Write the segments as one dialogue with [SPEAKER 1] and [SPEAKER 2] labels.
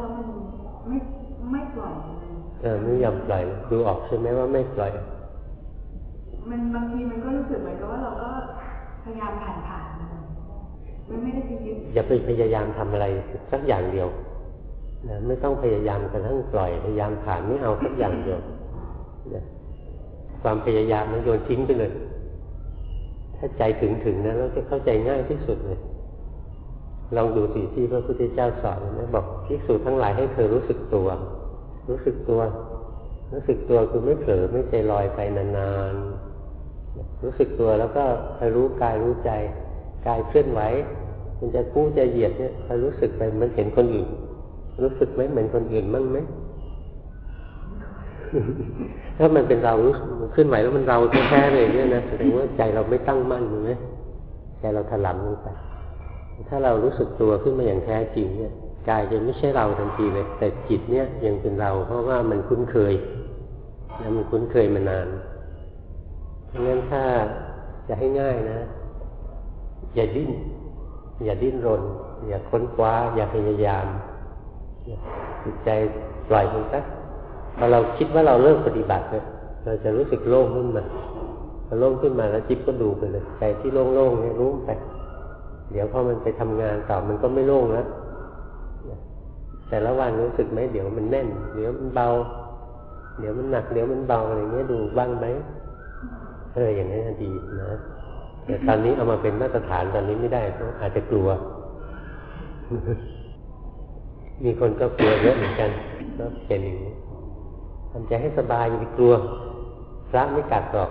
[SPEAKER 1] เราไม่ไม่ไม่ปล่อย
[SPEAKER 2] เออไม่ยอมปล่อยดูออกใช่ไหมว่าไม่ปล่อย
[SPEAKER 1] มันบางทีมันก็รู้สึกเหมือนกับว่าเราก็พยายามผ่านผ่านมันไม่ได้ไปยึด
[SPEAKER 2] อย่าไปพยายามทำอะไรสักอย่างเดียวนะไม่ต้องพยายามกระทั่งปล่อยพยายามผ่านไม่เอาสักอย่างเดียวนะความพยายามมันโยนทิ้งไปเลย ถ้าใจถึงถึงนะเราจะเข้าใจง่ายที่สุดเลย ลองดูสิที่พระพุทธเจ้าสอนนะบอกภิกษุทั้งหลายให้เธอรู้สึกตัว รู้สึกตัว รู้สึกตัวคือไม่เผลอไม่ใจลอยไปนานๆรู้สึกตัวแล้วก็คอยรู้กายรู้ใจกายเคลื่อนไหวมันจะกู้จะเหยียดเนี่ยคอยรู้สึกไปมันเห็นคนอื่น รู้สึกไหมเหมือนคนอื่นมั่งไหมถ้ามันเป็นเรารู้ขึ้นไหวแล้วมันเราแท้ๆเลยเนี่ยนะแสดงว่าใจเราไม่ตั้งมั่นถูกไหมใจเราถลำลงไป ถ้าเรารู้สึกตัวขึ้นมาอย่างแท้จริงเนี่ยกายจะไม่ใช่เราทันทีเลย แต่จิตเนี่ยยังเป็นเรา เพราะว่ามันคุ้นเคยแล้วมันคุ้นเคยมานานเพราะงั้นถ้าจะให้ง่ายนะ อย่าดิ้น อย่าดิ้นรน อย่าค้นคว้า อย่าพยายามจิตใจปล่อยมันสักพอเราคิดว่าเราเริ่มปฏิบัติเนี่ยเราจะรู้สึกโล่งขึ้นมาพอโล่งขึ้นมาแล้วจิตก็ดูไปเลยใจที่โล่งๆเนี่ยรู้ไป เดี๋ยวพอมันไปทำงานต่อมันก็ไม่โล่งแล้วแต่ละวันรู้สึกไหมเดี๋ยวมันแน่น เดี๋ยวมันเบา เดี๋ยวมันหนัก เดี๋ยวมันเบาอะไรเงี้ยดูบ้างไหมเอออย่างนี้ดีนะแต่ตอนนี้เอามาเป็นมาตรฐานตอนนี้ไม่ได้เพราะอาจจะกลัว มีคนก็กลัวเยอะเหมือนกันก็เป็นอย่างนี้ทำใจให้สบายอย่าไปกลัวพระไม่กัดหรอก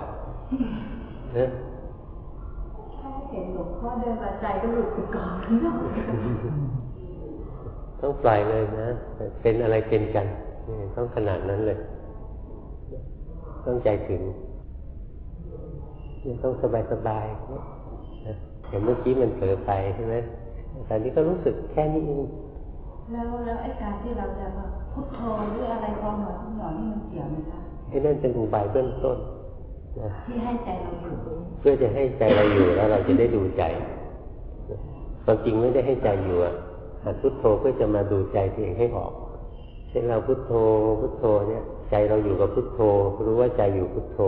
[SPEAKER 2] นะ
[SPEAKER 1] ห็นหลวงพ่อเดินมาใจก็หลุดไปก่อน
[SPEAKER 2] ต้องปล่อยเลยนะ เป็นอะไรเป็นกันต้องขนาดนั้นเลย ต้องใจถึงต้องสบายสบายอย่างเมื่อกี้มันเผลอไปใช่ไหมแต่นี้ก็รู้สึกแค่นี้เอง
[SPEAKER 1] แล้วแล้วไอ้การที่เราจะมาพุทโธหรืออะไรพอหน่อยหน่อยนี่มันเกี่ยวไหมคะไอ้
[SPEAKER 2] นั่นเป็นอุบายเบื้องต้น
[SPEAKER 1] ที่ให้ใจเราอยู่
[SPEAKER 2] เพื่อจะให้ใจเราอยู่แล้วเราจะได้ดูใจความจริงไม่ได้ให้ใจอยู่อะหัดพุทโธเพื่อจะมาดูใจตัวเองให้ออก เช่นเราพุทโธพุทโธเนี่ย ใจเราอยู่กับพุทโธ รู้ว่าใจอยู่พุทโธ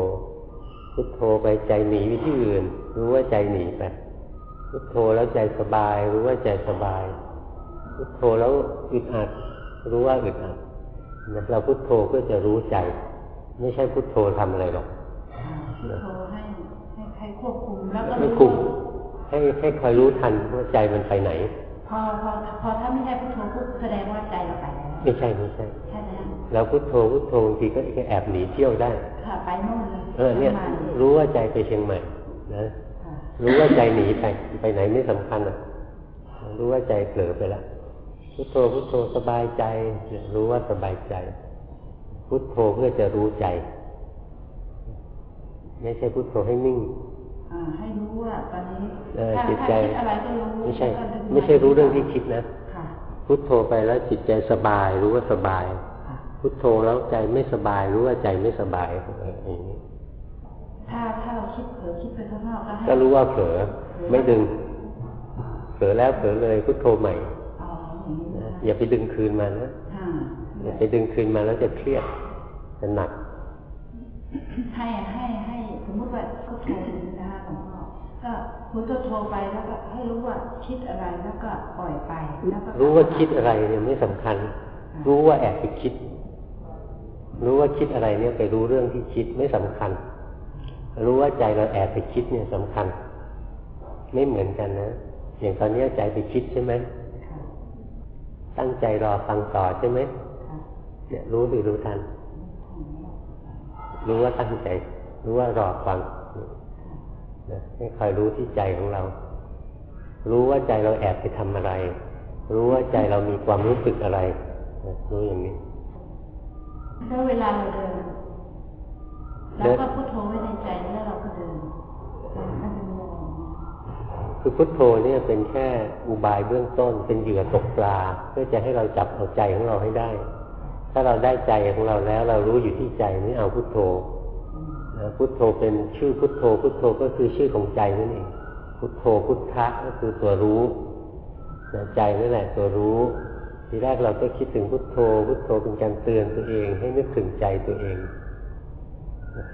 [SPEAKER 2] พุทโธไปใจหนีไปที่อื่น รู้ว่าใจหนีไปพุทโธแล้วใจสบาย รู้ว่าใจสบาย พุทโธแล้วอึดอัด รู้ว่าอึดอัดเราพุทโธเพื่อจะรู้ใจ ไม่ใช่พุทโธทำอะไรหรอก
[SPEAKER 1] โทรให้ให้ควบคุมแล้วก็
[SPEAKER 2] ไม่คุมให้ให้คอยรู้ทันว่าใจมันไปไหน
[SPEAKER 1] พอพอพอถ้าไม่ใช่พุทโธพุทแสดงว่าใจเราไปแล้ว
[SPEAKER 2] ไม่ใช่ไม่ใช่
[SPEAKER 1] ใช่แล้ว
[SPEAKER 2] แล้วพุทโธพุทโธบางทีก็แอบหนีเที่ยวได้
[SPEAKER 1] ค่ะไปโน่นเลย
[SPEAKER 2] เออเนี่ย รู้ว่าใจไปเชียงใหม่นะรู้ว่าใจหนีไปไปไหนไม่สำคัญอะ รู้ว่าใจเผลอไปแล้วพุทโธพุทโธสบายใจ รู้ว่าสบายใจ พุทโธเพื่อจะรู้ใจ ไม่ใช่พุทโธให้นิ่ง
[SPEAKER 1] ให้รู้ว่าตอนนี้
[SPEAKER 2] จิตใจ
[SPEAKER 1] อะไรก็รู้
[SPEAKER 2] ไม่ใช่ ไม่ใช่รู้เรื่องที่คิดนะพุทโธไปแล้วจิตใจสบาย รู้ว่าสบาย พุทโธแล้วใจไม่สบาย รู้ว่าใจไม่สบายอย่างนี้
[SPEAKER 1] ถ้าถ้าเราคิดเผลอคิดไปข้างนอก
[SPEAKER 2] ก็รู้ว่าเผลอไม่ดึง เผลอแล้วเผลอเลยพุทโธใหม่อย่าไปดึงคืนมานะอย่าไปดึงคืนมาแล้วจะเครียดจะหนัก
[SPEAKER 1] ให้ให้ให้ส มมติว่าก็โทรนะคะหลวงพ่อก็คุณก็โทรไปแล้วก็ให้รู้ว่าคิดอะไรแล้วก็ปล่อยไปแล้วก็
[SPEAKER 2] รู้ว่าคิดอะไรเนี่ยไม่สำคัญ รู้ว่าแอบไปคิด รู้ว่าคิดอะไรเนี่ยไปรู้เรื่องที่คิดไม่สำคัญ รู้ว่าใจเราแอบไปคิดเนี่ยสำคัญ ไม่เหมือนกันนะอย่างตอนนี้ใจไปคิดใช่ไหมตั้งใจรอฟังต่อใช่ไหมเนี่ยรู้หรือรู้ทัน รู้ว่าตั้งใจ รู้ว่ารอฟังนะให้คอยรู้ที่ใจของเรา รู้ว่าใจเราแอบไปทำอะไร รู้ว่าใจเรามีความรู้สึกอะไรรู้อย่างนี้
[SPEAKER 1] แล้วเวลาเราเดินแล้วก็พุทโธไว้ในใจแล้วเราก็เดิน
[SPEAKER 2] คือพุทโธเนี่ยเป็นแค่อุบายเบื้องต้น เป็นเหยื่อตกปลา เพื่อจะให้เราจับเอาใจของเราให้ได้ ถ้าเราได้ใจของเราแล้ว เรารู้อยู่ที่ใจไม่เอาพุทโธนะ พุทโธเป็นชื่อพุทโธ พุทโธก็คือชื่อของใจนั่นเองพุทโธพุทธะก็คือตัวรู้ใจนั่นแหละตัวรู้ทีแรกเราก็คิดถึงพุทโธ พุทโธเป็นการเตือนตัวเอง ให้นึกถึงใจตัวเอง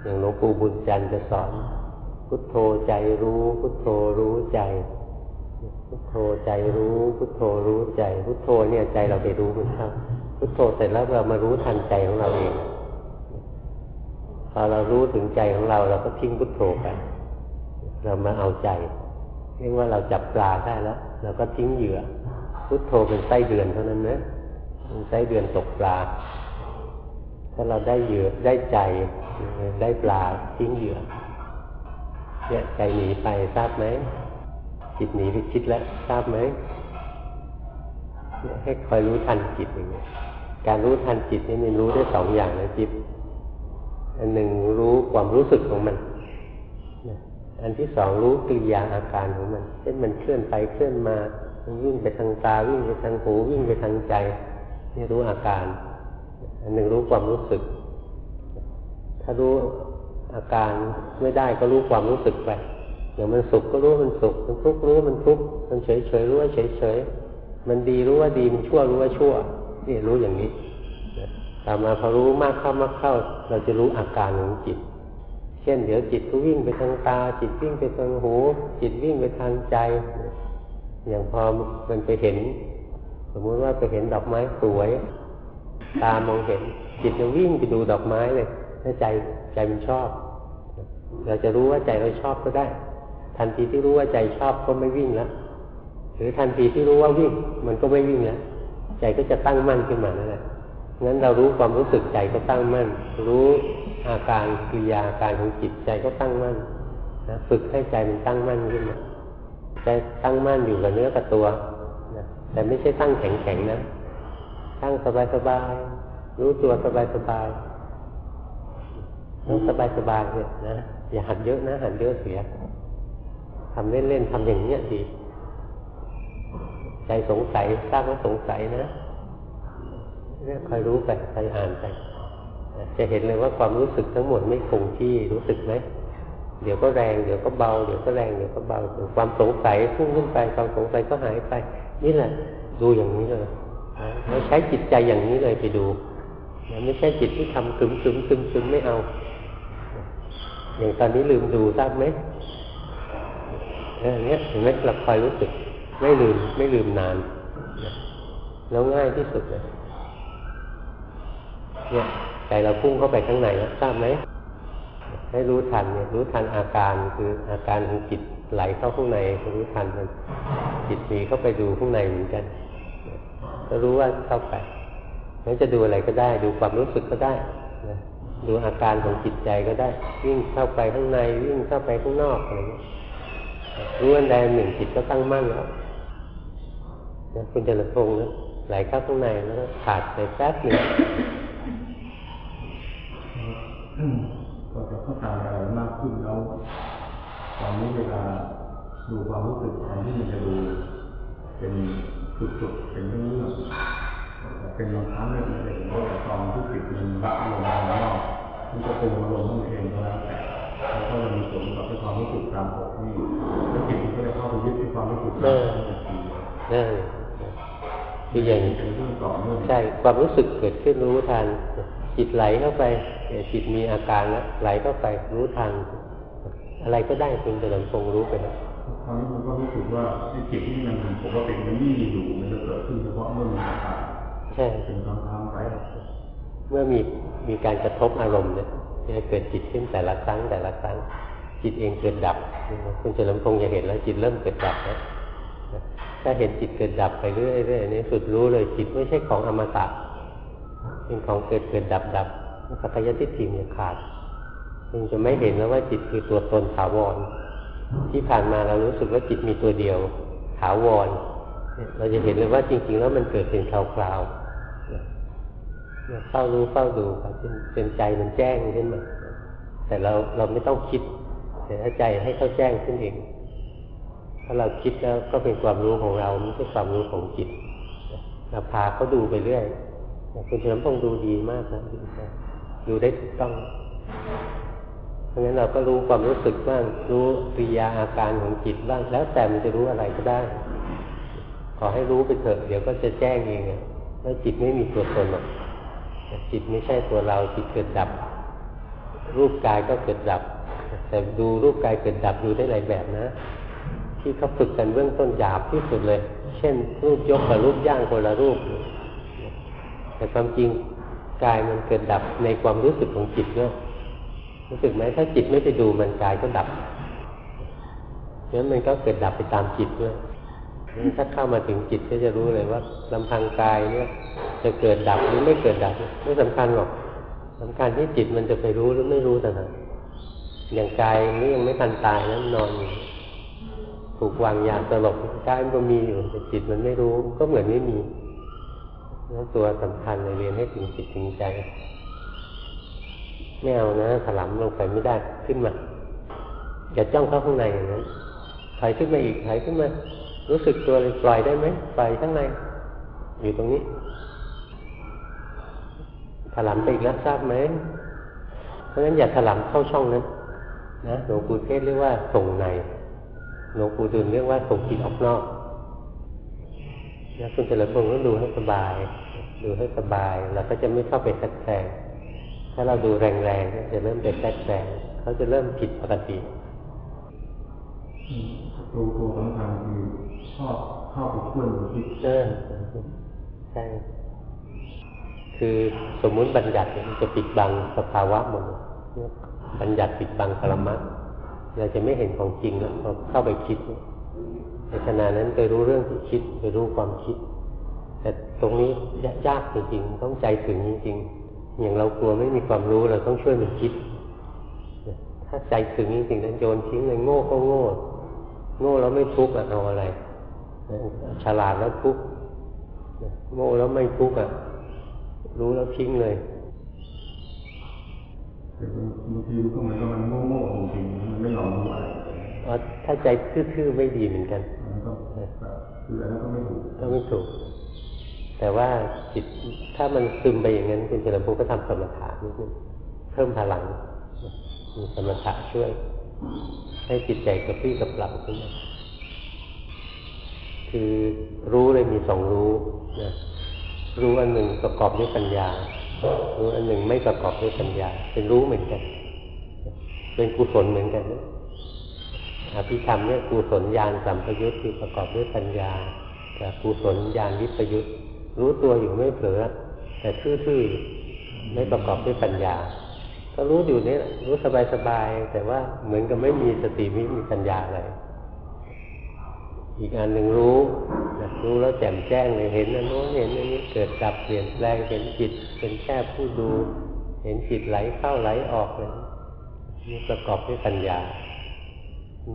[SPEAKER 2] อย่างหลวงปู่บุญจันทร์จะสอน พุทโธใจรู้ พุทโธรู้ใจ พุทโธใจรู้ พุทโธรู้ใจ พุทโธเนี่ยใจเราไปรู้มันครับ พุทโธเสร็จแล้วเรามารู้ทันใจของเราเอง พอเรารู้ถึงใจของเรา เราก็ทิ้งพุทโธไป เรามาเอาใจเรียกว่าเราจับปลาได้แล้วเราก็ทิ้งเหยื่อ พุทโธเป็นไส้เดือนเท่านั้นนะเป็นไส้เดือนตกปลา ถ้าเราได้เหยื่อได้ใจได้ปลาทิ้งเหยื่อเนี่ยใจหนีไปทราบไหมจิตหนีไปคิดแล้วทราบไหมให้คอยรู้ทันจิตอย่างนี้การรู้ทันจิตนี่มันรู้ได้สองอย่างนะจิต อันหนึ่งรู้ความรู้สึกของมันอันที่สองรู้กิริยาอาการของมัน เช่นมันเคลื่อนไปเคลื่อนมาวิ่งไปทางตาวิ่งไปทางหูวิ่งไปทางใจนี่รู้อาการ อันหนึ่งรู้ความรู้สึก ถ้ารู้อาการไม่ได้ก็รู้ความรู้สึกไปอย่างมันสุขก็รู้มันสุข มันทุกข์รู้มันทุกข์ มันเฉยเฉยรู้ว่าเฉยเฉย มันดีรู้ว่าดี มันชั่วรู้ว่าชั่ว นี่รู้อย่างนี้ ต่อมาพอรู้มากเข้ามากเข้า เราจะรู้อาการของจิต เช่น เดี๋ยวจิตก็วิ่งไปทางตา จิตวิ่งไปทางหู จิตวิ่งไปทางใจ อย่างพอมันไปเห็น สมมุติว่าไปเห็นดอกไม้สวย ตามองเห็น จิตจะวิ่งไปดูดอกไม้เลยถ้าใจใจมันชอบ เราจะรู้ว่าใจเราชอบก็ได้ ทันทีที่รู้ว่าใจชอบก็ไม่วิ่งแล้วหรือทันทีที่รู้ว่าวิ่ง มันก็ไม่วิ่งแล้วใจก็จะตั้งมั่นขึ้นมานั่นแหละ งั้นเรารู้ความรู้สึกใจก็ตั้งมั่น รู้อาการกิริยาอาการของจิตใจก็ตั้งมั่นนะฝึกให้ใจมันตั้งมั่นขึ้นมาใจตั้งมั่นอยู่กับเนื้อกับตัวนะแต่ไม่ใช่ตั้งแข็งๆนะ ตั้งสบายๆรู้ตัวสบายๆต้องสบายๆเนี่ยนะอย่าหัดเยอะนะหัดเยอะเสียทำเล่นๆทำอย่างเนี้ยดี ใจสงสัยทราบว่าสงสัยนะ เนี่ยคอยรู้ไปคอยอ่านไปจะเห็นเลยว่าความรู้สึกทั้งหมดไม่คงที่รู้สึกไหมเดี๋ยวก็แรงเดี๋ยวก็เบาเดี๋ยวก็แรงเดี๋ยวก็เบาความสงสัยพุ่งขึ้นไปความสงสัยก็หายไป นี่แหละ ดูอย่างนี้เลยเราใช้จิตใจอย่างนี้เลยไปดูไม่ใช่จิตที่ทำซึมซึมซึมซึมไม่เอา อย่างตอนนี้ลืมดูทราบไหมเออเนี้ยเห็นไหมเราคอยรู้สึก ไม่ลืมไม่ลืมนาน แล้วง่ายที่สุดเลย เนี่ยใจเราพุ่งเข้าไปข้างในแล้วทราบไหมให้รู้ทันเนี่ยรู้ทันอาการคืออาการของจิตไหลเข้าข้างในรู้ทันมันจิตมีเข้าไปดูข้างในเหมือนกันก็รู้ว่าเข้าไปนั้นจะดูอะไรก็ได้ ดูความรู้สึกก็ได้ดูอาการของจิตใจก็ได้ วิ่งเข้าไปข้างใน วิ่งเข้าไปข้างนอกอะไรเงี้ยรู้อันใดหนึ่งจิตก็ตั้งมั่นแล้วนะคุณจริญพงนะไหลเข้าข้างในแล้วก็ขาดไปแป๊บหนึ่ง
[SPEAKER 3] ก็จะ เข้าใจอะไรมากขึ้นแล้วตอนนี้เวลาดูความรู้สึกแทนที่มันจะดูเป็นสุดๆเป็นเรื่องเป็นบางครั้งเนี่ยมันจะเห็นว่าตอนที่จิตมันบะลงมาแล้วมันจะปรุงอารมณ์ของมันเองก็แล้วแต่แล้วก็มันมีส่วนกับความรู้สึกตามปกที่แล้วจิตมันก็จะเข้าไปยึดที่ความรู้สึกนั้นทันที
[SPEAKER 2] คืออย่างใช่ความรู้สึกเกิดขึ้นรู้ทัน จิตไหลเข้าไปจิตมีอาการแล้วไหลเข้าไปรู้ทันอะไรก็ได้คุณจะหลงคงรู้ไปนะ
[SPEAKER 3] คราวนี้ผมก็รู้สึกว่าไอ้จิตที่มันปกติมันมีอยู่มันจะเกิดขึ้นเฉพาะเมื่อมีอาการ
[SPEAKER 2] ใช่
[SPEAKER 3] เป็นครั้งครั้งไป
[SPEAKER 2] เมื่อมีมีการกระทบอารมณ์เนี่ยจะเกิดจิตขึ้นแต่ละครั้งแต่ละครั้งจิตเองเกิดดับคุณเฉลิมพงศ์จะเห็นแล้วจิตเริ่มเกิดดับนะถ้าเห็นจิตเกิดดับไปเรื่อยๆนี่สุดรู้เลยจิตไม่ใช่ของอมตะ เป็นของเกิดเกิดดับดับสัพยทิฏฐิมันขาดจึงจะไม่เห็นแล้วว่าจิตคือตัวตนถาวร ที่ผ่านมาเรารู้สึกว่าจิตมีตัวเดียวถาวร เราจะเห็นเลยว่าจริง ๆ แล้วมันเกิดเป็นคราวๆเฝ้ารู้เฝ้าดูครับเป็นใจมันแจ้งขึ้นมาแต่เราเราไม่ต้องคิดแต่ถ้าใจให้เข้าแจ้งขึ้นเอง ถ้าเราคิดแล้วก็เป็นความรู้ของเราไม่ใช่ความรู้ของจิตเราพาเขาดูไปเรื่อย คุณเฉลิมพงดูดีมากนะดูได้ถูกต้องเพราะงั้นเราก็รู้ความรู้สึกบ้าง รู้ปิยาอาการของจิตบ้าง แล้วแต่มันจะรู้อะไรก็ได้ ขอให้รู้ไปเถอะเดี๋ยวก็จะแจ้งเองแล้วจิตไม่มีตัวตนหรอกจิตไม่ใช่ตัวเราจิตเกิดดับ รูปกายก็เกิดดับ แต่ดูรูปกายเกิดดับดูได้หลายแบบนะ ที่เขาฝึกกันเบื้องต้นหยาบที่สุดเลย เช่น รูปยกกับรูปย่างคนละรูป แต่ความจริงกายมันเกิดดับในความรู้สึกของจิตด้วยรู้สึกไหมถ้าจิตไม่ไปดูมันกายก็ดับเพราะนั้นมันก็เกิดดับไปตามจิตด้วยถ้าเข้ามาถึงจิตก็จะรู้เลยว่าลำพังกายเนี่ย จะเกิดดับหรือไม่เกิดดับไม่สำคัญหรอกสำคัญที่จิตมันจะไปรู้หรือไม่รู้แต่นั้นอย่างกายนี้ยังไม่ทันตายนะนอนอยู่ถูกวางยาสลบกายมันก็มีอยู่แต่จิตมันไม่รู้ก็เหมือนไม่มี นั่นตัวสำคัญเลยเรียนให้ถึงจิตถึงใจไม่เอานะถลำลงไปไม่ได้ขึ้นมาอย่าจ้องเข้าข้างในอย่างนั้นถอยขึ้นมาอีกถอยขึ้นมา รู้สึกตัวเลยปล่อยได้ไหมปล่อยข้างใน อยู่ตรงนี้ถลำไปอีกแล้วทราบไหมเพราะฉะนั้นอย่าถลำเข้าช่องนั้นนะหลวงปู่เทศเรียกว่าส่งในหลวงปู่ดูลเรียกว่าส่งจิตออกนอกนะคุณเจริญพงศ์ต้องดูให้สบาย ดูให้สบาย เราก็จะไม่เข้าไปแทรกแซงถ้าเราดูแรงๆจะเริ่มเป็นแทรกแซงเขาจะเริ่มผิดปกติ
[SPEAKER 3] ตัวตัวสำคัญคือชอบเข้าไปช่วยคิด
[SPEAKER 2] เออใช่คือสมมุติบัญญัติมันจะปิดบังสภาวะหมดบัญญัติปิดบังปรมัตเราจะไม่เห็นของจริงแล้วเราเข้าไปคิดในขณะนั้นไปรู้เรื่องที่คิด ไปรู้ความคิด แต่ตรงนี้ยากจริงๆต้องใจถึงจริงๆอย่างเรากลัวไม่มีความรู้เราต้องช่วยมันคิด ถ้าใจถึงจริงๆนั้นโยนทิ้งเลยโง่ก็โง่โง่แล้วไม่ทุกข์เอาอะไรฉลาดแล้วทุกข์โง่แล้วไม่ทุกข์อะ รู้แล้วทิ้งเลย
[SPEAKER 3] บางทีก็มันก็มันโง่ๆจริงๆมันไม่ยอมรู้อะไร
[SPEAKER 2] ถ้าใจทื่อๆไม่ดีเหมือนกัน
[SPEAKER 3] คืออันนั้นก็ไม่ถูก
[SPEAKER 2] ก็ไม่ถูก แต่ว่าจิตถ้ามันซึมไปอย่างนั้นคุณเจริญภูก็ทำสมถะนิดนึงเพิ่มพลังมีสมถะช่วย ให้จิตใจกระปี้กระเปล่าขึ้นมาคือรู้เลยมีสองรู้นะรู้อันหนึ่งประกอบด้วยปัญญา รู้อันหนึ่งไม่ประกอบด้วยปัญญา เป็นรู้เหมือนกัน เป็นกุศลเหมือนกันนะอภิธรรมเนี่ยกุศลญาณสัมปยุตคือประกอบด้วยปัญญาแต่กุศลญาณวิปยุต รู้ตัวอยู่ไม่เผลอ แต่ทื่อๆไม่ประกอบด้วยปัญญา ก็รู้อยู่นี่รู้สบายๆแต่ว่าเหมือนกับไม่มีสติไม่มีปัญญาอะไรอีกอันหนึ่งรู้รู้แล้วแจ่มแจ้งเลยเห็นอันโน้นเห็นอันนี้เกิดดับเปลี่ยนแปลงเห็นจิต เป็นแค่ผู้ดู เห็นจิตไหลเข้าไหลออกเลยนี่ประกอบด้วยปัญญา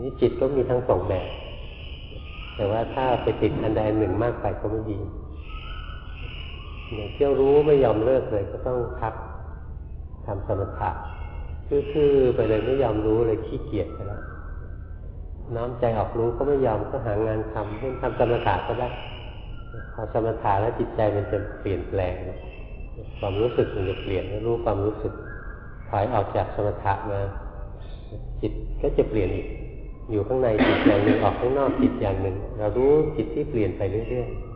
[SPEAKER 2] นี้จิตก็มีทั้งสองแบบ แต่ว่าถ้าไปติดอันใดอันหนึ่งมากไปก็ไม่ดี อย่างเที่ยวรู้ไม่ยอมเลิกเลยก็ต้องพักทำสมถะคือๆไปเลยไม่ยอมรู้เลยขี้เกียจไปแล้วน้อมใจออกรู้ก็ไม่ยอมก็หางานทำเช่นทำสมถะก็ได้พอสมถะแล้วจิตใจมันจะเปลี่ยนแปลงความรู้สึกมันจะเปลี่ยนรู้ความรู้สึกถอยออกจากสมถะมาจิตก็จะเปลี่ยนอีก อยู่ข้างในจิตอย่างหนึ่งออกข้างนอกจิตอย่างหนึ่ง เรารู้จิตที่เปลี่ยนไปเรื่อยๆ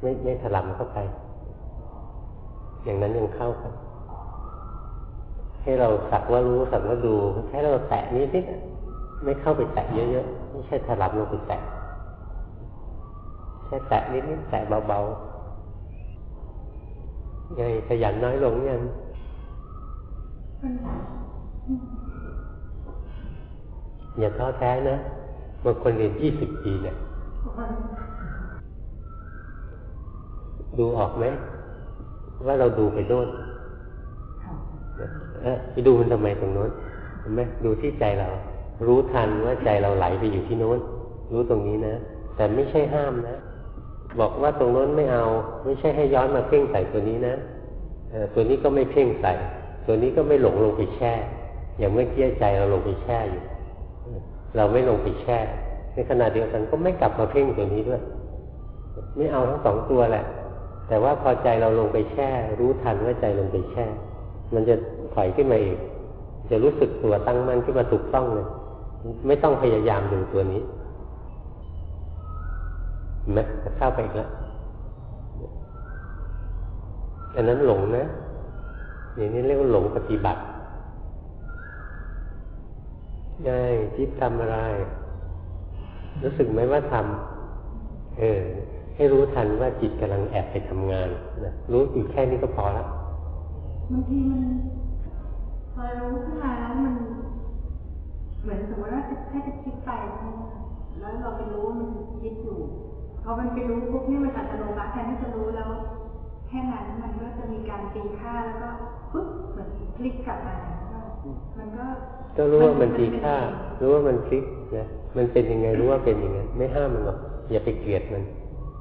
[SPEAKER 2] ไม่ไม่ถลำเข้าไป อย่างนั้นยังเข้ากันให้เราสักว่ารู้สักว่าดูแค่เราแตะนิดนิดไม่เข้าไปแตะเยอะๆไม่ใช่ถลับลงไปแตะแค่แตะนิดนิดแตะเบาๆไงขยันน้อยลงยังอย่าท้อแท้นะบางคนเรียนยี่สิบปีเนี่ย ดูออกไหมว่าเราดูไปโน่นไปดูมันทำไมตรงโน้นเห็นไหมดูที่ใจเรา รู้ทันว่าใจเราไหลไปอยู่ที่โน้น รู้ตรงนี้นะ แต่ไม่ใช่ห้ามนะ บอกว่าตรงโน้นไม่เอา ไม่ใช่ให้ย้อนมาเพ่งใส่ตัวนี้นะตัวนี้ก็ไม่เพ่งใส่ ตัวนี้ก็ไม่หลงลงไปแช่ อย่างเมื่อกี้ใจเราลงไปแช่อยู่ เราไม่ลงไปแช่ ในขณะเดียวกันก็ไม่กลับมาเพ่งตัวนี้ด้วย ไม่เอาทั้งสองตัวแหละ แต่ว่าพอใจเราลงไปแช่ รู้ทันว่าใจลงไปแช่ มันจะถอยขึ้นมาเองจะรู้สึกตัวตั้งมั่นขึ้นมาถูกต้องเลย ไม่ต้องพยายามดูตัวนี้มเห็นไหมเข้าไปอีกแล้วอันนั้นหลงนะอย่างนี้เรียกว่าหลงปฏิบัติง่ายจิตทำอะไร รู้สึกไหมว่าทำเออ ให้รู้ทันว่าจิตกำลังแอบไปทำงานนะรู้อยู่แค่นี้ก็พอแล้ว
[SPEAKER 1] บางทีมันพอรู้ขึ้นมาแล้วมัน เหมือนสมมติว่าแค่จะคิดไปแล้วเราไปรู้ว่ามันคิดอยู่พอมันไปรู้ปุ๊บนี่มันอัตโนมัติแทนที่จะรู้แล้วแค่นั้นมันก็จะมีการตีค่าแล้วก็ปุ๊บเหมือนพลิกกลับมามันก็
[SPEAKER 2] ก็รู้ว่ามันทีค่า รู้ว่ามันพลิกนะมันเป็นยังไงรู้ว่าเป็นอย่างนั้นไม่ห้ามมันหรอกอย่าไปเกลียดมัน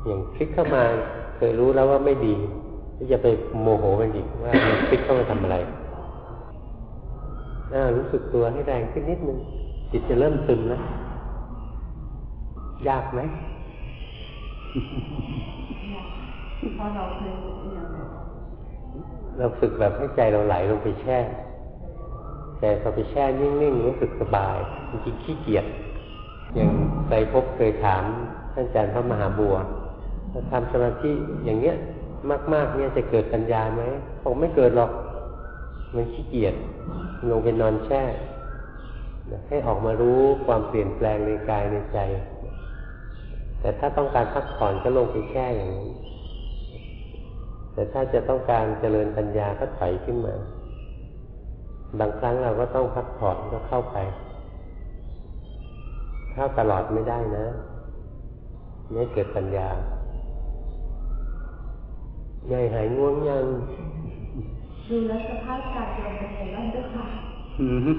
[SPEAKER 2] อย่างพลิกเข้ามาเคยรู้แล้วว่าไม่ดีอย่าไปโมโหมันอีกว่ามันพลิกเข้ามาทำอะไรอ่ารู้สึกตัวให้แรงขึ้นนิดนึงจิตจะเริ่มซึมนะยากไหม
[SPEAKER 1] พอเราเคยอย่างแบบ
[SPEAKER 2] เราฝึกแบบให้ใจเราไหลลงไปแช่แต่พอไปแช่นิ่งๆรู้สึกสบายจริงๆขี้เกียจอย่างใจพบเคยถามท่านอาจารย์พระมหาบัวถ้า ทำสมาธิอย่างเงี้ย มากๆเนี่ยจะเกิดปัญญาไหมบอกไม่เกิดหรอก มันขี้เกียจลงไปนอนแช่ให้ออกมารู้ความเปลี่ยนแปลงในกายในใจ แต่ถ้าต้องการพักผ่อนก็ลงไปแช่อย่างนี้แต่ถ้าจะต้องการเจริญปัญญาก็ถอยขึ้นมา บางครั้งเราก็ต้องพักผ่อนก็เข้าไป เข้าตลอดไม่ได้นะ ไม่เกิดปัญญา ใหญ่หายง่วงยัง
[SPEAKER 1] ดูแลวสภาพการลงเป็นยังไงบ้างด้วยค่ะ
[SPEAKER 2] อืม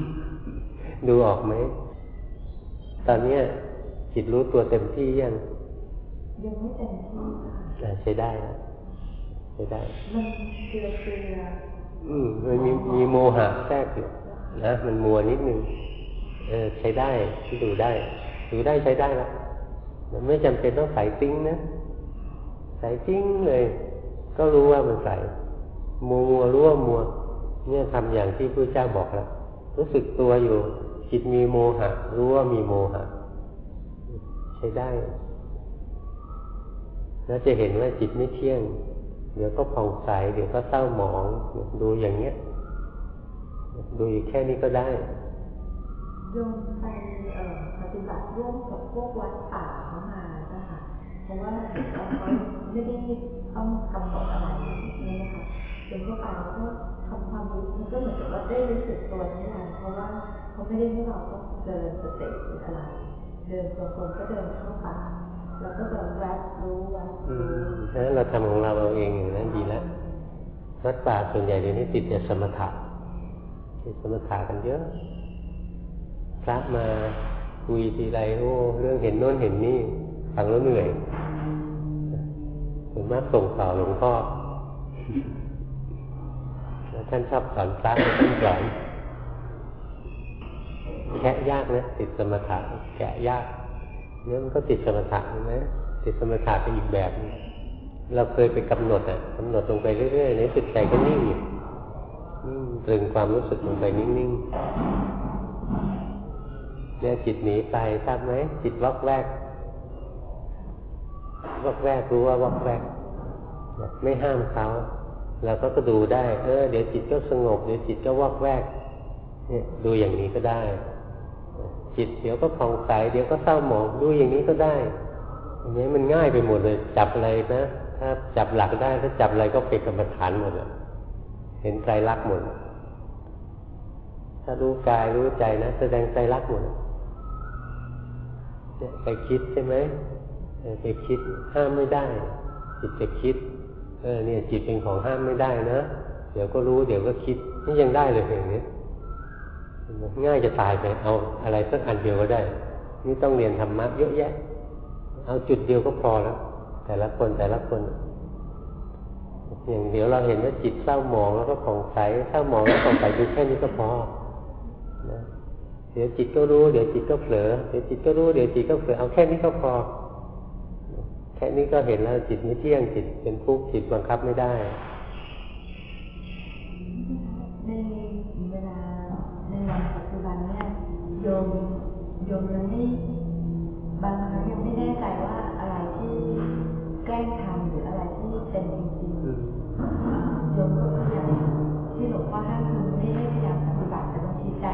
[SPEAKER 2] ดูออกไหม ตอนเนี้ยจิตรู้ตัวเต็มที่ยัง
[SPEAKER 1] ยังไม่เต็มที่ค่ะ
[SPEAKER 2] อ่าใช้ได้นะใช้ได้
[SPEAKER 1] มันเกลือเกลือ
[SPEAKER 2] อืมมันมีมีโมหะแทรกอยู่นะมันมัวนิดนึงเออใช้ได้ที่ดูได้ดูได้ใช้ได้ละมันไม่จำเป็นต้องใส่ติ้งนะใส่ติ้งเลย ก็รู้ว่ามันใส่มัวมัวรู้ว่ามัว เนี่ยทำอย่างที่พระเจ้าบอกแล้วรู้สึกตัวอยู่จิตมีโมหะ รู้ว่ามีโมหะ ใช้ได้ แล้วจะเห็นว่าจิตไม่เที่ยง เดี๋ยวก็ผ่องใส เดี๋ยวก็เศร้าหมอง ดูอย่างเงี้ย ดูอยู่แค่นี้ก็ได้
[SPEAKER 1] โยมไปปฏิบัติร่วมกับพวกวัดป่าเข้ามานะคะเพราะว่าเห็นว่าเขาไม่ได้ ต้องกำหนดอะไรนี่นะคะเป็นพวกป่าก็ทำความรู้มันก็เหมือนกับว่าได้รู้สึกตัวนี่แหละเพราะว่าเขาไม่ได้ให้เราต้องเดินสเต็ปหรืออะไร เดินตรงๆก็เดินเข้าป่าแล้วก็เดินแวบรู้แวบ
[SPEAKER 2] อื
[SPEAKER 1] รู้
[SPEAKER 2] มฉะนั้นเราทำของเราเอาเองอย่างนั้นดีแล้ววัดป่าส่วนใหญ่เดี๋ยวนี้ติดแต่สมถะติดสมถะกันเยอะพระมาคุยทีไรโอ้เรื่องเห็นโน้นเห็นนี่ฟังแล้วเหนื่อย มากส่งต่อหลวงพ่อแล้วท่านชอบสอนพระท่านสอนแกะยากนะติดสมถะแกะยากเนี่ยมันก็ติดสมถะใช่ไหมติดสมถะไปอีกแบบเราเคยไปกำหนดอะกำหนดลงไปเรื่อยๆในสุดใจก็นิ่งอยู่นิ่งตรึงความรู้สึกลงไปนิ่งๆเนี่ยจิตหนีไปทราบไหมจิตวอกแวกวอกแวกรู้ว่าวอกแวก ไม่ห้ามเขาเราก็ก็ดูได้ เออ เดี๋ยวจิตก็สงบ เดี๋ยวจิตก็วอกแวกเนี่ยดูอย่างนี้ก็ได้ จิตเดี๋ยวก็ผ่องใส เดี๋ยวก็เศร้าหมองดูอย่างนี้ก็ได้อย่างนี้มันง่ายไปหมดเลย จับอะไรนะ ถ้าจับหลักได้ถ้าจับอะไรก็เป็นกรรมฐานหมดเลยเห็นใจรักหมด ถ้ารู้กายรู้ใจนะแสดงใจรักหมดเนี่ยไปคิดใช่ไหมไปคิดห้ามไม่ได้ จิตจะคิด เออเนี่ยจิตเป็นของห้ามไม่ได้นะ เดี๋ยวก็รู้เดี๋ยวก็คิดนี่ยังได้เลยอย่างนี้ง่ายจะตายไปเอาอะไรสักอันเดียวก็ได้ นี่ต้องเรียนธรรมะเยอะแยะ เอาจุดเดียวก็พอแล้ว แต่ละคนแต่ละคน อย่างเดี๋ยวเราเห็นว่าจิตเศร้าหมองแล้วก็ผ่องใสเศร้าหมองแล้วผ่องใสดูแค่นี้ก็พอนะเดี๋ยวจิตก็รู้ เดี๋ยวจิตก็เผลอ เดี๋ยวจิตก็รู้ เดี๋ยวจิตก็เผลอ เอาแค่นี้ก็พอ แค่นี้ก็เห็นแล้วจิตไม่เที่ยงจิตเป็นทุกข์จิตบังคับไม่ได้
[SPEAKER 1] ในเวลาในวันปัจจุบันเนี่ยโยมโยมยังไม่บางครั้งยังไม่แน่ใจว่าอะไรที่ล้งทำหรืออะไรที่เป็นจริง
[SPEAKER 2] อืม
[SPEAKER 1] ๆโยมก็พยายามที่หลวงพ่อห้ามคือไม่ได้พยายามปฏิบัติแต่บางทีใจ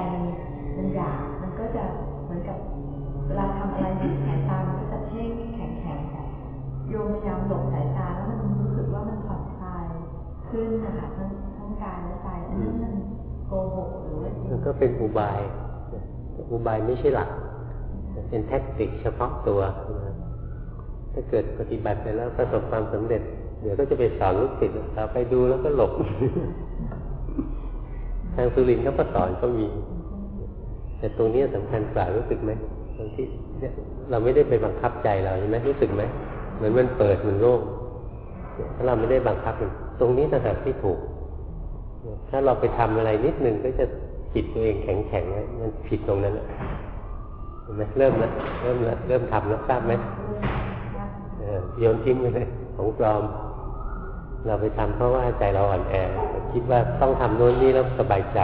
[SPEAKER 1] มันอยากมันก็จะเหมือนกับเวลาทำอะไรอยู่ โยมพยายามหลบสายตาแล้วมันรู้สึกว่ามันผ่อนคลายขึ้นนะคะทั้งทั้งกายและใจอันนั้นมันโกหกหรือว่า
[SPEAKER 2] มันก็เป็นอุบาย อุบายไม่ใช่หลัก เป็นแท็กติกเฉพาะตัว ถ้าเกิดปฏิบัติไปแล้วประสบความสำเร็จ เดี๋ยวก็จะไปสอนลูกศิษย์เราไปดูแล้วก็หลบ ทางสุรินทร์เขาก็สอนก็มี แต่ตรงนี้สำคัญกว่ารู้สึกไหมตรงที่เราไม่ได้ไปบังคับใจเราใช่ไหมรู้สึกไหม เหมือนมันเปิดมันโล่งถ้าเราไม่ได้บังคับมันตรงนี้ต่างหากที่ถูก ถ้าเราไปทำอะไรนิดนึงก็จะจิตตัวเองแข็งแข็งมันผิดตรงนั้นน่ะเห็นไหมเริ่มแล้วเริ่มแล้วเริ่มทำแล้วทราบไหมโยนทิ้งไปเลยของปลอม เราไปทำเพราะว่าใจเราอ่อนแอ คิดว่าต้องทำโน้นนี่แล้วสบายใจ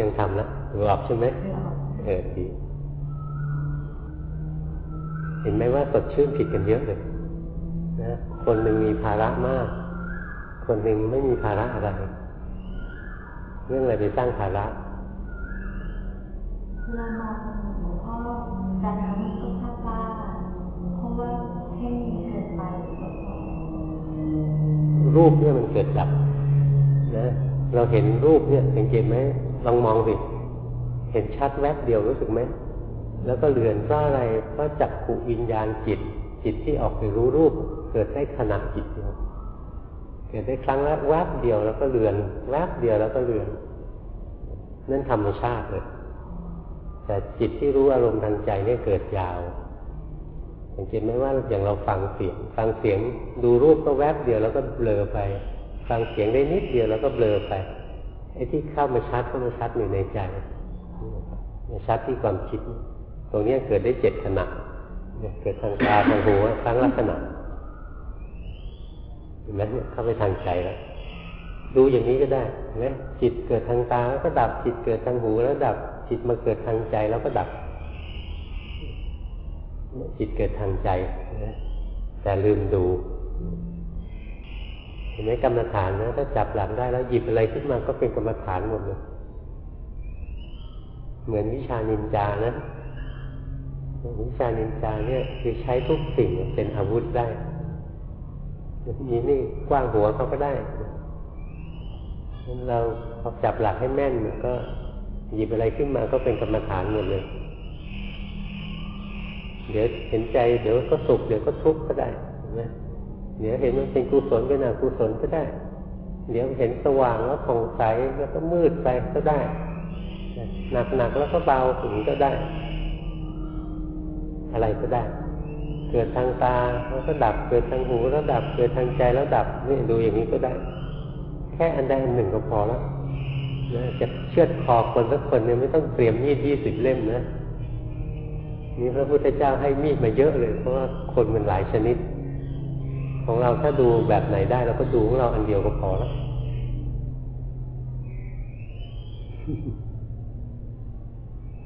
[SPEAKER 2] ยังทำนะดูออกใช่ไหมเออดี เห็นไหมว่าสดชื่นผิดกันเยอะเลยนะคนหนึ่งมีภาระมาก คนหนึ่งไม่มีภาระอะไร เรื่องอะไรไปสร้างภาระ
[SPEAKER 1] เวลามองหลวงพ่อการทำสุขภาพเพราะว่าเพ่งเกินไปรูป
[SPEAKER 2] เนี่ยมันเกิดดับนะเราเห็นรูปเนี่ยสังเกตไหมลองมองสิเห็นชัดแวบเดียวรู้สึกไหม แล้วก็เลือนเพราะอะไรเพราะจักขุวิญญาณจิต จิตที่ออกไปรู้รูป เกิดได้ขณะจิตเดียวเกิดได้ครั้งละแวบเดียวแล้วก็เลือนแวบเดียวแล้วก็เลือนนั่นธรรมชาติเลยแต่จิตที่รู้อารมณ์ทางใจเนี่ยเกิดยาวสังเกตไหมว่าอย่างเราฟังเสียง ฟังเสียงดูรูปก็แวบเดียวแล้วก็เบลอไป ฟังเสียงได้นิดเดียวแล้วก็เบลอไปไอ้ที่เข้ามาชัดเข้ามาชัดอยู่ในใจชัดที่ความคิด ตรงนี้เกิดได้เจ็ดขณะเกิดทางตาทางหูครั้งละขณะเห็นไหมเนี่ยเข้าไปทางใจแล้วดูอย่างนี้ก็ได้เห็นไหมจิตเกิดทางตาแล้วก็ดับจิตเกิดทางหูแล้วดับจิตมาเกิดทางใจแล้วก็ดับ จิตเกิดทางใจแต่ลืมดูเห็นไหมกรรมฐานนะถ้าจับหลักได้แล้วหยิบอะไรขึ้นมาก็เป็นกรรมฐานหมดเลยเหมือนวิชานินจานะ วิชานินจาเนี่ยคือใช้ทุกสิ่งเป็นอาวุธได้มีนี่กว้างหัวเขาก็ได้งั้นเราพอจับหลักให้แม่นก็หยิบอะไรขึ้นมาก็เป็นกรรมฐานหมดเลย เดี๋ยวเห็นใจเดี๋ยวก็สุขเดี๋ยวก็ทุกข์ก็ได้เห็นไหมเดี๋ยวเห็นมันเป็นกุศลเป็นอกุศลก็ได้ เดี๋ยวเห็นสว่างแล้วผ่องใสแล้วก็มืดไปก็ได้หนักหนักๆแล้วก็เบาถึงก็ได้ อะไรก็ได้ เกิดทางตาแล้วก็ดับ เกิดทางหูแล้วดับ เกิดทางใจแล้วดับนี่ดูอย่างนี้ก็ได้ แค่อันใดอันหนึ่งก็พอแล้วนะจะเชือดคอคนสักคนเนี่ยไม่ต้องเตรียมมีดยี่สิบเล่มนะนี่พระพุทธเจ้าให้มีดมาเยอะเลย เพราะว่าคนมันหลายชนิด ของเราถ้าดูแบบไหนได้เราก็ดูของเราอันเดียวก็พอแล้ว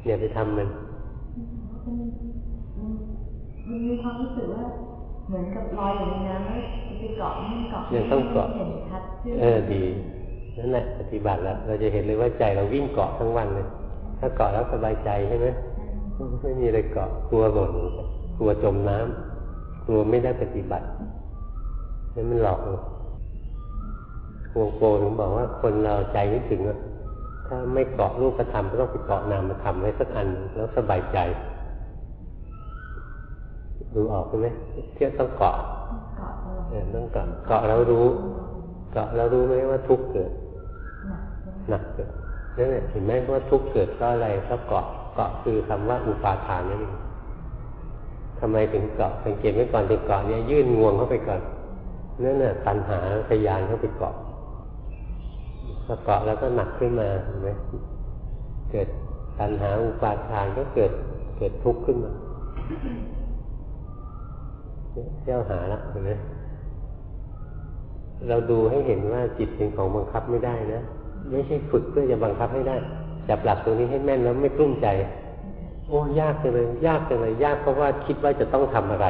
[SPEAKER 2] อย่าไปทำมัน
[SPEAKER 1] มันมีความรู้สึกว่าเหมือนกับลอยอยู่ในน้ำแล้วไปเกาะนี่เกาะ
[SPEAKER 2] ยังต้องเกาะ
[SPEAKER 1] เห็นชัดขึ้น
[SPEAKER 2] เออดีนั่นแหละปฏิบัติแล้วเราจะเห็นเลยว่าใจเราวิ่งเกาะทั้งวันเลย ถ้าเกาะแล้วสบายใจใช่ไหมไม่มีอะไรเกาะกลัวหล่นกลัวจมน้ำกลัวไม่ได้ปฏิบัตินี่มันหลอกเราวงโปถึงบอกว่าคนเราใจไม่ถึงอะถ้าไม่เกาะรูปธรรมก็ต้องไปเกาะนามธรรมไว้สักอันแล้วสบายใจ ดูออกใช่ไหมเที่ยวต้องเกาะ
[SPEAKER 1] เกาะตลอด
[SPEAKER 2] เออต้องเกาะเกาะแล้วรู้ เกาะแล้วรู้ไหมว่าทุกข์เกิด
[SPEAKER 1] หนักใช่ไหม
[SPEAKER 2] หนักเกิดนั่นแหละเห็นไหมว่าทุกข์เกิดเพราะอะไรเพราะเกาะเกาะคือคำว่าอุปาทานนั่นเองทำไมถึงเกาะสังเกตไว้ก่อนถึงเกาะเนี่ยยื่นงวงเข้าไปก่อนนั่นน่ะตัณหาทะยานเข้าไปเกาะพอเกาะแล้วก็หนักขึ้นมาเห็นไหมเกิดตัณหาอุปาทานก็เกิดเกิดทุกข์ขึ้นมา เที่ยวหาละเห็นไหมเราดูให้เห็นว่าจิตเป็นของบังคับไม่ได้นะ ไม่ใช่ฝึกเพื่อจะบังคับให้ได้จับหลักตรงนี้ให้แม่นแล้วไม่กลุ้มใจ โอ้ยากจังเลย ยากจังเลย ยากเพราะว่าคิดว่าจะต้องทำอะไร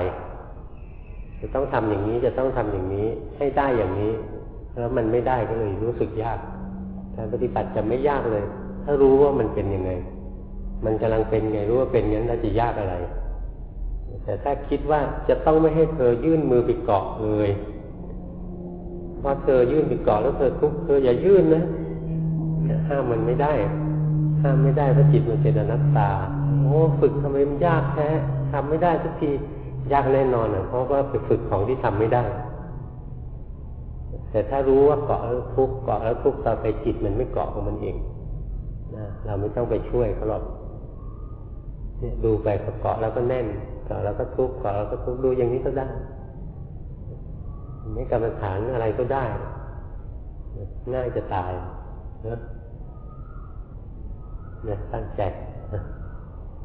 [SPEAKER 2] จะต้องทำอย่างนี้จะต้องทำอย่างนี้ ให้ได้อย่างนี้ แล้วมันไม่ได้ก็เลยรู้สึกยากการปฏิบัติจะไม่ยากเลย ถ้ารู้ว่ามันเป็นยังไง มันกำลังเป็นไงรู้ว่าเป็นงั้นแล้วจะยากอะไร แต่ถ้าคิดว่าจะต้องไม่ให้เธอยื่นมือไปเกาะเลยเพอเธอยื่นไปเกาะแล้วเธอทุกข์เธออย่ายื่นนะห้ามมันไม่ได้ ห้ามไม่ได้เพราะจิตมันเป็นอนัตตาโอ้ฝึกทำไมมันยากแท้ทำไม่ได้สักทียากแน่นอนอะเพราะว่าไปฝึกของที่ทำไม่ได้ แต่ถ้ารู้ว่าเกาะแล้วทุกข์เกาะแล้วทุกข์ต่อไปจิตมันไม่เกาะของมันเองนะเราไม่ต้องไปช่วยเขาหรอกเนี่ยดูไปเกาะแล้วก็แน่น เกาะแล้วก็ทุกข์เกาะแล้วก็ทุกข์ดูอย่างนี้ก็ได้ไม่กรรมฐานอะไรก็ได้ง่ายจะตายนะเนี่ยตั้งใจ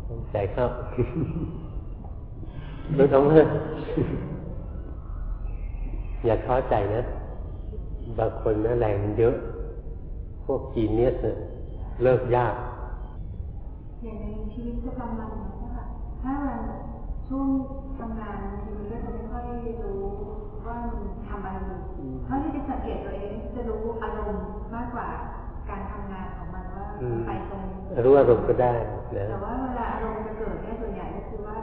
[SPEAKER 2] ตั้งใจเข้ารู้ท้องเลยอย่าท้อใจนะบางคนนะแรงมันเยอะ พวกจีนเนี่ยเลิกยาก
[SPEAKER 4] อย่างในชีวิตประจำวันนะคะถ้าเรา ช่วงทำงานทีนี้ก็จะไม่ค่อยรู้ว่ามันทำอะไรอยู่เท่าที่จะสังเกตตัวเองจะรู้อารมณ์มากกว่าการทำงานของมันว่า
[SPEAKER 2] อืม
[SPEAKER 4] ไปตรง
[SPEAKER 2] รู้อารมณ์ก็ได้นะ
[SPEAKER 4] แต่ว่าเวลาอารมณ์จะเกิดเนี่ยส่วนใหญ่ก็คือว่า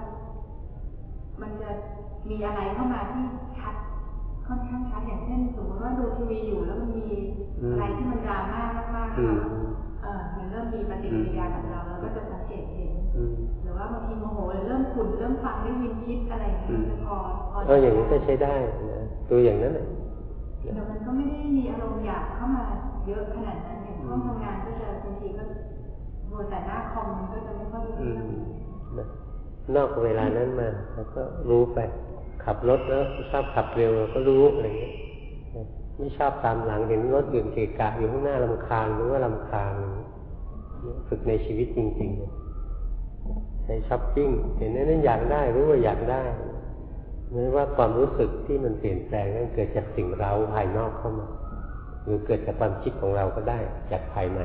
[SPEAKER 4] มันจะมีอะไรเข้ามาที่ชัดค่อนข้างชัดอย่างเช่นสมมติว่าดูทีวีอยู่แล้วมันมีอะไรที่มันดราม่ามากๆ
[SPEAKER 2] อืม
[SPEAKER 4] เออมันเริ่มมีปฏิกิริยากับเราเราก็จะ ว่าบางทีโมโหหรือเริ่มขุ่นเริ่มฟังได้ยินคิดอะไรอย่างเงี้ยมันจะพอพอ
[SPEAKER 2] ก็อย่างนี้ก็ใช้ได้นะดูอย่างนั้นแหละ
[SPEAKER 4] แต่มันก็ไม่ได้มีอารมณ์อยากเข้ามาเยอะขนาดนั้นอย่างช่วงทำงานก็จะบางทีก็โดนแต่หน้าคอมมันก็จะไม่ค่อยรู้
[SPEAKER 2] อื
[SPEAKER 4] เรื่อง
[SPEAKER 2] มนะนอกเวลานั้นมาแล้วก็รู้ไป ขับรถแล้วชอบขับเร็วก็รู้อะไรเงี้ยนะไม่ชอบตามหลังเห็นรถอื่นเกะกะอยู่ข้างหน้าลำคาญหรือว่าลำคาญฝึกในชีวิตจริงๆ ในช้อปปิ้งเห็นนั้นอยากได้รู้ว่าอยากได้ไม่ว่าความรู้สึกที่มันเปลี่ยนแปลงนั้นเกิดจากสิ่งเราภายนอกเข้ามา หรือเกิดจากความคิดของเราก็ได้จากภายใน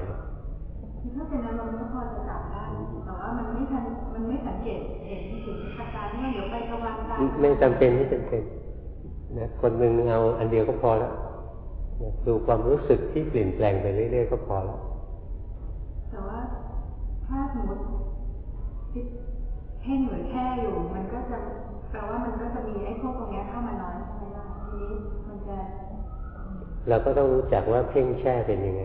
[SPEAKER 4] ถ้าเป็นอารมณ์ก็พอจะจับได้แต่ว่ามันไม่ทันมันไม่สังเกตเห็นถึงอาการเนี่ยเดี๋ยวไปกระวันตา
[SPEAKER 2] ไม่จำเป็นไม่จำเป็นนะคนหนึ่งเอาอันเดียวก็พอแล้วนะดูความรู้สึกที่เปลี่ยนแปลงไปเรื่อยๆก็พอแล้ว
[SPEAKER 4] แต่ว่าถ้าสมมติ เพ่งหรือแค่อยู่มันก็จะแปลว่ามันก็จะมีไอ้พวกตรงนี้เข้ามาน้อยใช่ไหมล่ะทีนี้มันจะ
[SPEAKER 2] เราก็ต้องรู้จักว่าเพ่งแช่เป็นยังไง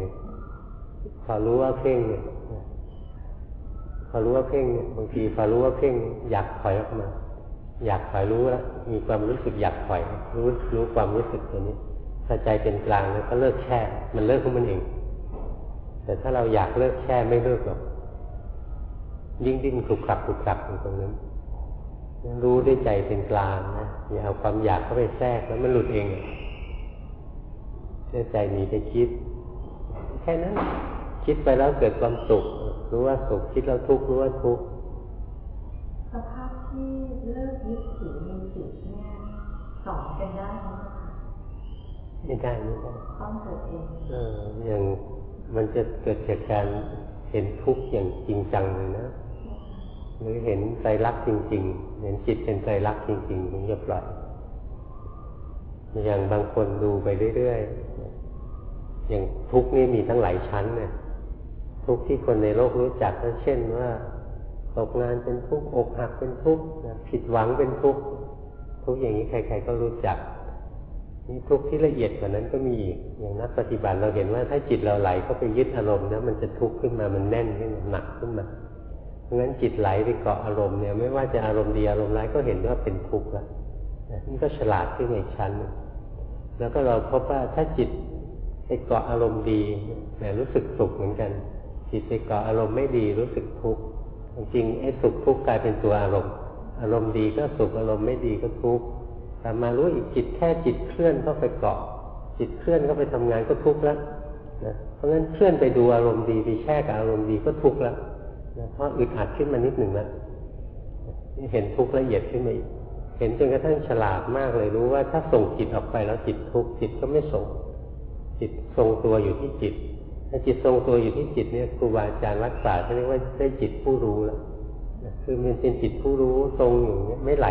[SPEAKER 2] พอรู้ว่าเพ่งเนี่ยพอรู้ว่าเพ่งเนี่ยบางทีพอรู้ว่าเพ่งอยากถอยออกมา อยากถอยรู้แล้วมีความรู้สึกอยากถอย รู้รู้ความรู้สึกตัวนี้ถ้าใจเป็นกลางแล้วก็เลิกแช่ มันเลิกของมันเองแต่ถ้าเราอยากเลิกแช่ไม่เลิกหรอก ยิ่งดิ้นคลุกคลักคลุกคลักอยู่ตรงนั้น รู้ด้วยใจเป็นกลางนะอย่าเอาความอยากเข้าไปแทรกแล้วมันหลุดเองอะเชื่อใจหนีไปคิด แค่นั้น คิดไปแล้วเกิดความสุข รู้ว่าสุขคิดแล้วทุกข์รู้ว่าทุกข์
[SPEAKER 4] สภาพที่เลิกยึดถือมีจิตเนี่ยสอนกันได้ไหมคะ
[SPEAKER 2] ไม่ได้ไม่ได้
[SPEAKER 4] ต้องเกิดเอง
[SPEAKER 2] เอออย่างมันจะเกิดจากการเห็นทุกข์อย่างจริงจังเลยนะ หรือเห็นใจรักจริง ๆ เห็นจิตเป็นใจรักจริงๆถึงจะปล่อยอย่างบางคนดูไปเรื่อยๆ อย่างทุกข์นี่มีทั้งหลายชั้นเนี่ยทุกข์ที่คนในโลกรู้จักก็เช่นว่าตกงานเป็นทุกข์อกหักเป็นทุกข์ผิดหวังเป็นทุกข์ทุกอย่างนี้ใคร ๆ ก็รู้จักนี่ทุกข์ที่ละเอียดกว่านั้นก็มีอีกอย่างนักปฏิบัติเราเห็นว่าถ้าจิตเราไหลเข้าไปยึดอารมณ์นะมันจะทุกข์ขึ้นมามันแน่นขึ้นมาหนักขึ้นมา เพราะฉะนั้นจิตไหลไปเกาะอารมณ์เนี่ยไม่ว่าจะอารมณ์ดีอารมณ์ร้ายก็เห็นว่าเป็นทุกข์แล้วนะนี่ก็ฉลาดขึ้นในชั้นแล้วก็เราพบว่าถ้าจิตไปเกาะอารมณ์ดีแต่รู้สึกสุขเหมือนกัน จิตไปเกาะอารมณ์ไม่ดีรู้สึกทุกข์จริงไอ้สุขทุกข์กลายเป็นตัวอารมณ์ อารมณ์ดีก็สุขอารมณ์ไม่ดีก็ทุกข์แต่มารู้อีกจิตแค่จิตเคลื่อนเข้าไปเกาะ จิตเคลื่อนเข้าไปทำงานก็ทุกข์แล้วนะเพราะฉะนั้นเคลื่อนไปดูอารมณ์ดีไปแช่กับอารมณ์ดีก็ทุกข์แล้ว เพราะอึดอัดขึ้นมานิดหนึ่งนี่เห็นทุกข์ละเอียดขึ้นมาอีกเห็นจนกระทั่งฉลาดมากเลยรู้ว่าถ้าส่งจิตออกไปแล้วจิตทุกข์จิตก็ไม่ส่ง จิตทรงตัวอยู่ที่จิต ถ้าจิตทรงตัวอยู่ที่จิตเนี่ยครูบาอาจารย์รักษาเขาเรียกว่าได้จิตผู้รู้แล้วคือมันเป็นจิตผู้รู้ทรงอยู่เนี่ยไม่ไหล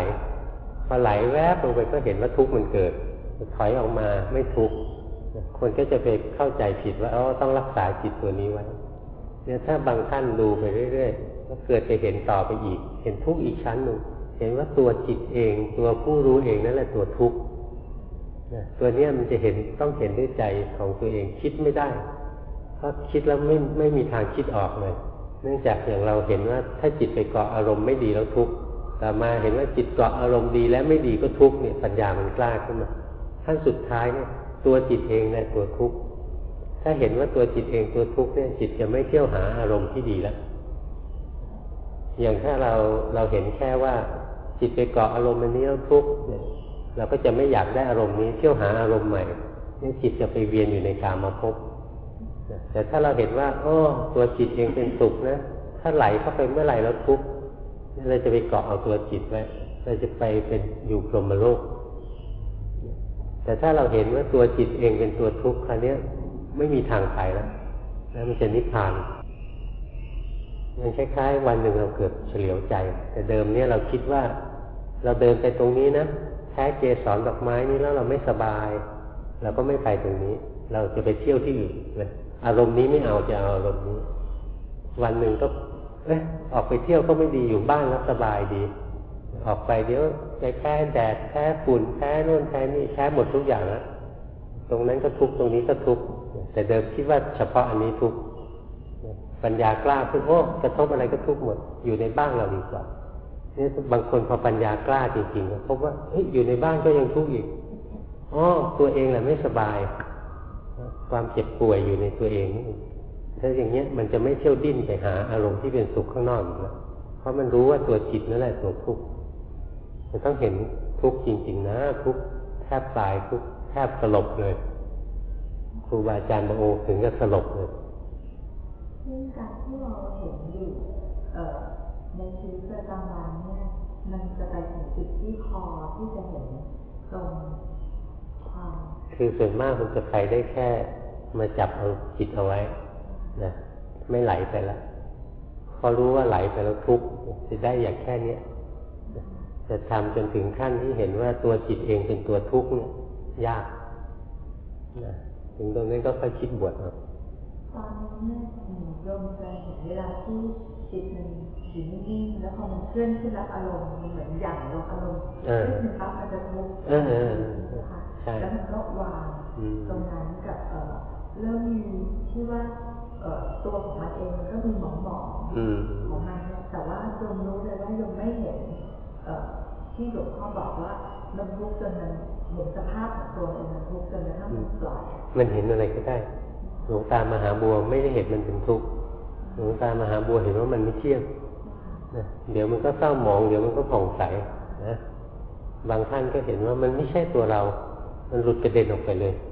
[SPEAKER 2] พอไหลแวบลงไปก็เห็นว่าทุกข์มันเกิดถอยออกมาไม่ทุกข์คนก็จะไปเข้าใจผิดว่าอ๋อต้องรักษาจิตตัวนี้ไว้ เนี่ยถ้าบางท่านดูไปเรื่อยๆก็เกิดไปเห็นต่อไปอีก เห็นทุกข์อีกชั้นหนึ่งเห็นว่าตัวจิตเอง ตัวผู้รู้เองนั่นแหละตัวทุกข์ตัวเนี้ยมันจะเห็นต้องเห็นด้วยใจของตัวเองคิดไม่ได้เพราะคิดแล้วไม่ไม่มีทางคิดออกเลย เนื่องจากอย่างเราเห็นว่า ถ้าจิตไปเกาะอารมณ์ไม่ดีแล้วทุกข์แต่มาเห็นว่าจิตเกาะอารมณ์ดีและไม่ดีก็ทุกข์เนี่ยปัญญามันกล้าขึ้นมาขั้นสุดท้ายเนี่ยตัวจิตเองเนี่ยตัวทุกข์ ถ้าเห็นว่าตัวจิตเองตัวทุกข์เนี่ยจิตจะไม่เที่ยวหาอารมณ์ที่ดีแล้วอย่างถ้าเราเราเห็นแค่ว่า จิตไปเกาะอารมณ์อันนี้แล้วทุกข์เนี่ยเราก็จะไม่อยากได้อารมณ์นี้เที่ยวหาอารมณ์ใหม่นี่จิตจะไปเวียนอยู่ในกามาภพแต่ถ้าเราเห็นว่าโอ้ตัวจิตเองเป็นสุขนะถ้าไหลเข้าไปเมื่อไหร่แล้วทุกข์เราจะไปเกาะเอาตัวจิตไว้เราจะไปเป็นอยู่พรหมโลก แต่ถ้าเราเห็นว่าตัวจิตเองเป็นตัวทุกข์คราวนี้ ไม่มีทางไปแล้วแล้วมันจะนิพพานมันคล้ายๆ วันหนึ่งเราเกิดเฉลียวใจ แต่เดิมเนี่ยเราคิดว่า เราเดินไปตรงนี้นะแท้เกสรดอกไม้นี้แล้วเราไม่สบาย เราก็ไม่ไปตรงนี้ เราจะไปเที่ยวที่อื่นเลยอารมณ์นี้ไม่เอาจะเอาอารมณ์นี้ วันหนึ่งก็ เอ๊ะออกไปเที่ยวก็ไม่ดีอยู่บ้านแล้วสบายดี ออกไปเดี๋ยวไปแพ้แดดแพ้ฝุ่นแพ้นู่นแพ้นี่แพ้หมดทุกอย่างแล้วตรงนั้นก็ทุกตรงนี้ก็ทุก แต่เดิมคิดว่าเฉพาะอันนี้ทุกปัญญากล้าขึ้นโอ้กระทบอะไรก็ทุกหมด อยู่ในบ้านเราดีกว่านี่บางคนพอปัญญากล้าจริงๆพบว่าเฮ้ยอยู่ในบ้านก็ยังทุกข์อีกอ๋อตัวเองแหละไม่สบาย ความเจ็บป่วยอยู่ในตัวเองถ้าอย่างเงี้ยมันจะไม่เที่ยวดิ้นไปหาอารมณ์ที่เป็นสุขข้างนอกอีกแล้วเพราะมันรู้ว่าตัวจิตนั่นแหละตัวทุกข์มันต้องเห็นทุกข์จริง ๆ นะ ทุกข์แทบตายทุกข์แทบสลบเลย ครูบาอาจารย์บางองค์ถึงกับสลบเลย
[SPEAKER 1] ซึ่งการที่เราเห็นอยู่เอ่อในชีวิตประจำวันเนี่ย มันจะไปถึงจุดที่คอที่จะเห็นตรงความ
[SPEAKER 2] คือส่วนมากมันจะไปได้แค่มาจับเอาจิตเอาไว้นะไม่ไหลไปแล้วพอรู้ว่าไหลไปแล้วทุกข์จะได้อย่างแค่เนี้ยจะทำจนถึงขั้นที่เห็นว่าตัวจิตเองเป็นตัวทุกข์เนี่ยยากนะ ถึงตรงนั้นก็ค่อยคิดบวชเอา
[SPEAKER 1] ตอนนี้เนี่ยอืมโยมจะเห็นเวลาที่จิตมันอยู่นิ่งๆแล้วพอมันเคลื่อนขึ้นรับอารมณ์มันเหมือนหยั่งลงอารมณ์
[SPEAKER 2] เออ
[SPEAKER 1] ขึ้นปั๊บมันจะทุกข์
[SPEAKER 2] เออเออเออ
[SPEAKER 1] นะคะ
[SPEAKER 2] ใช่
[SPEAKER 1] แล้วมันก็วาง
[SPEAKER 2] อืม
[SPEAKER 1] ตรงนั้นกับเอ่อเริ่มมีที่ว่าเอ่อตัวของมันเองมันก็มีหมองหมองๆ
[SPEAKER 2] อืม
[SPEAKER 1] ของมันเนี่ยแต่ว่าโยมรู้เลยว่าโยมไม่เห็นเอ่อที่หลวงพ่อบอกว่ามันทุกข์จนมัน เห็นสภาพของตัวเองมันทุกข์จนกระทั่งมันปล่อย
[SPEAKER 2] มันเห็นอะไรก็ได้หลวงตามหาบัวไม่ได้เห็นมันเป็นทุกข์หลวงตามหาบัวเห็นว่ามันไม่เที่ยงนะเดี๋ยวมันก็เศร้าหมอง เดี๋ยวมันก็ผ่องใสนะบางท่านก็เห็นว่ามันไม่ใช่ตัวเรา มันหลุดกระเด็นออกไปเลย
[SPEAKER 1] อ